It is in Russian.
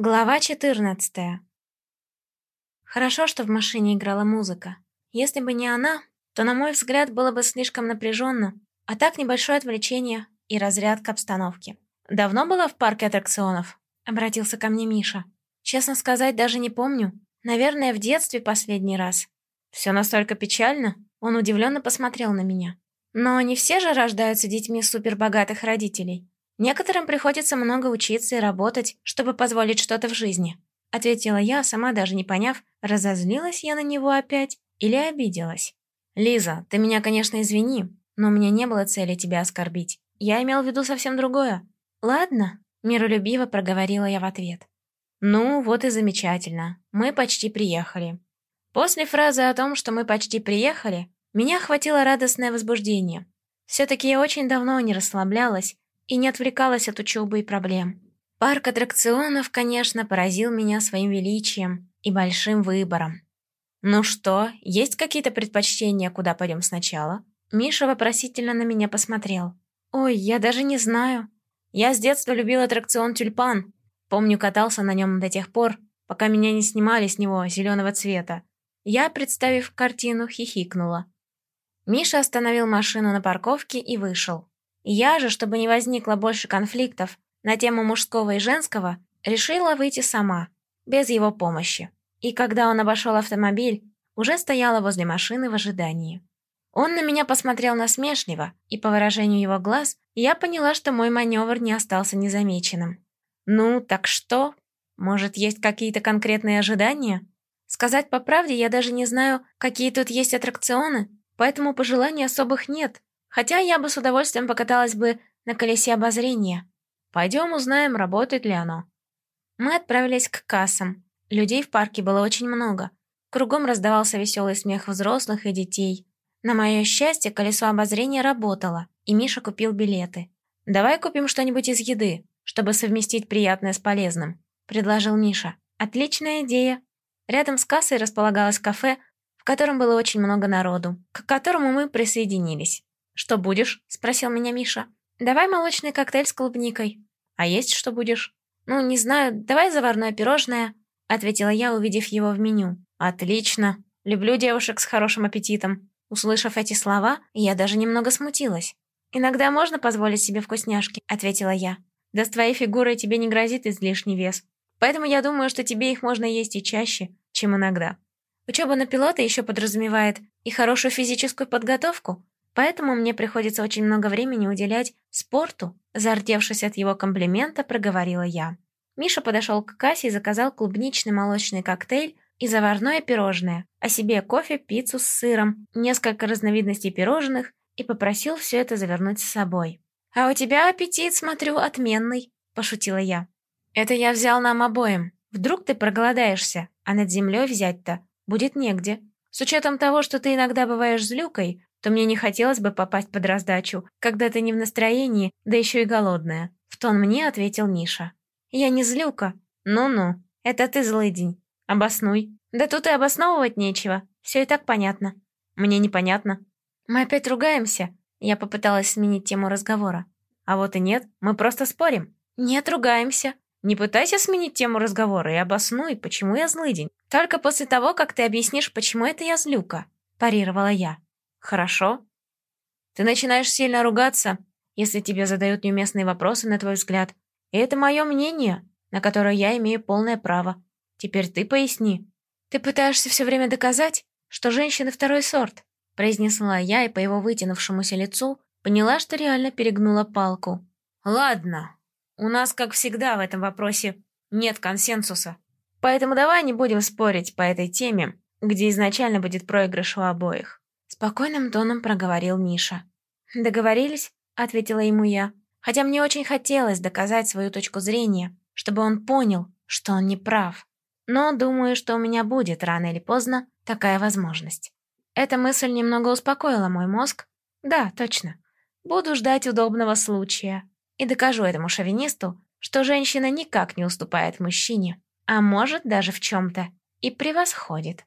Глава 14 Хорошо, что в машине играла музыка. Если бы не она, то, на мой взгляд, было бы слишком напряженно, а так небольшое отвлечение и разрядка обстановки. «Давно была в парке аттракционов?» — обратился ко мне Миша. «Честно сказать, даже не помню. Наверное, в детстве последний раз». «Все настолько печально?» Он удивленно посмотрел на меня. «Но не все же рождаются детьми супербогатых родителей. Некоторым приходится много учиться и работать, чтобы позволить что-то в жизни. Ответила я, сама даже не поняв, разозлилась я на него опять или обиделась. «Лиза, ты меня, конечно, извини, но у меня не было цели тебя оскорбить. Я имел в виду совсем другое». «Ладно», — миролюбиво проговорила я в ответ. «Ну, вот и замечательно. Мы почти приехали». После фразы о том, что мы почти приехали, меня охватило радостное возбуждение. Все-таки я очень давно не расслаблялась, и не отвлекалась от учебы и проблем. Парк аттракционов, конечно, поразил меня своим величием и большим выбором. «Ну что, есть какие-то предпочтения, куда пойдем сначала?» Миша вопросительно на меня посмотрел. «Ой, я даже не знаю. Я с детства любил аттракцион «Тюльпан». Помню, катался на нем до тех пор, пока меня не снимали с него зеленого цвета. Я, представив картину, хихикнула. Миша остановил машину на парковке и вышел. Я же, чтобы не возникло больше конфликтов на тему мужского и женского, решила выйти сама, без его помощи. И когда он обошел автомобиль, уже стояла возле машины в ожидании. Он на меня посмотрел насмешливо, и по выражению его глаз я поняла, что мой маневр не остался незамеченным. «Ну, так что? Может, есть какие-то конкретные ожидания?» Сказать по правде, я даже не знаю, какие тут есть аттракционы, поэтому пожеланий особых нет, Хотя я бы с удовольствием покаталась бы на колесе обозрения. Пойдем узнаем, работает ли оно. Мы отправились к кассам. Людей в парке было очень много. Кругом раздавался веселый смех взрослых и детей. На мое счастье, колесо обозрения работало, и Миша купил билеты. «Давай купим что-нибудь из еды, чтобы совместить приятное с полезным», — предложил Миша. «Отличная идея». Рядом с кассой располагалось кафе, в котором было очень много народу, к которому мы присоединились. «Что будешь?» — спросил меня Миша. «Давай молочный коктейль с клубникой». «А есть что будешь?» «Ну, не знаю, давай заварное пирожное», — ответила я, увидев его в меню. «Отлично. Люблю девушек с хорошим аппетитом». Услышав эти слова, я даже немного смутилась. «Иногда можно позволить себе вкусняшки», — ответила я. «Да с твоей фигурой тебе не грозит излишний вес. Поэтому я думаю, что тебе их можно есть и чаще, чем иногда». Учеба на пилота еще подразумевает и хорошую физическую подготовку, Поэтому мне приходится очень много времени уделять спорту, зардевшись от его комплимента, проговорила я. Миша подошел к кассе и заказал клубничный молочный коктейль и заварное пирожное, а себе кофе, пиццу с сыром, несколько разновидностей пирожных и попросил все это завернуть с собой. «А у тебя аппетит, смотрю, отменный», – пошутила я. «Это я взял нам обоим. Вдруг ты проголодаешься, а над землей взять-то будет негде. С учетом того, что ты иногда бываешь злюкой, то мне не хотелось бы попасть под раздачу, когда ты не в настроении, да еще и голодная», — в тон мне ответил Миша. «Я не злюка. Ну-ну, это ты злый день. Обоснуй». «Да тут и обосновывать нечего. Все и так понятно». «Мне непонятно». «Мы опять ругаемся?» Я попыталась сменить тему разговора. «А вот и нет, мы просто спорим». «Нет, ругаемся». «Не пытайся сменить тему разговора и обоснуй, почему я злый день. Только после того, как ты объяснишь, почему это я злюка», парировала я. Хорошо. Ты начинаешь сильно ругаться, если тебе задают неуместные вопросы, на твой взгляд. И это мое мнение, на которое я имею полное право. Теперь ты поясни. Ты пытаешься все время доказать, что женщины второй сорт, произнесла я и по его вытянувшемуся лицу поняла, что реально перегнула палку. Ладно, у нас, как всегда, в этом вопросе нет консенсуса. Поэтому давай не будем спорить по этой теме, где изначально будет проигрыш у обоих. Спокойным тоном проговорил Миша. «Договорились?» — ответила ему я. Хотя мне очень хотелось доказать свою точку зрения, чтобы он понял, что он не прав. Но думаю, что у меня будет рано или поздно такая возможность. Эта мысль немного успокоила мой мозг. Да, точно. Буду ждать удобного случая. И докажу этому шовинисту, что женщина никак не уступает мужчине, а может даже в чем-то и превосходит.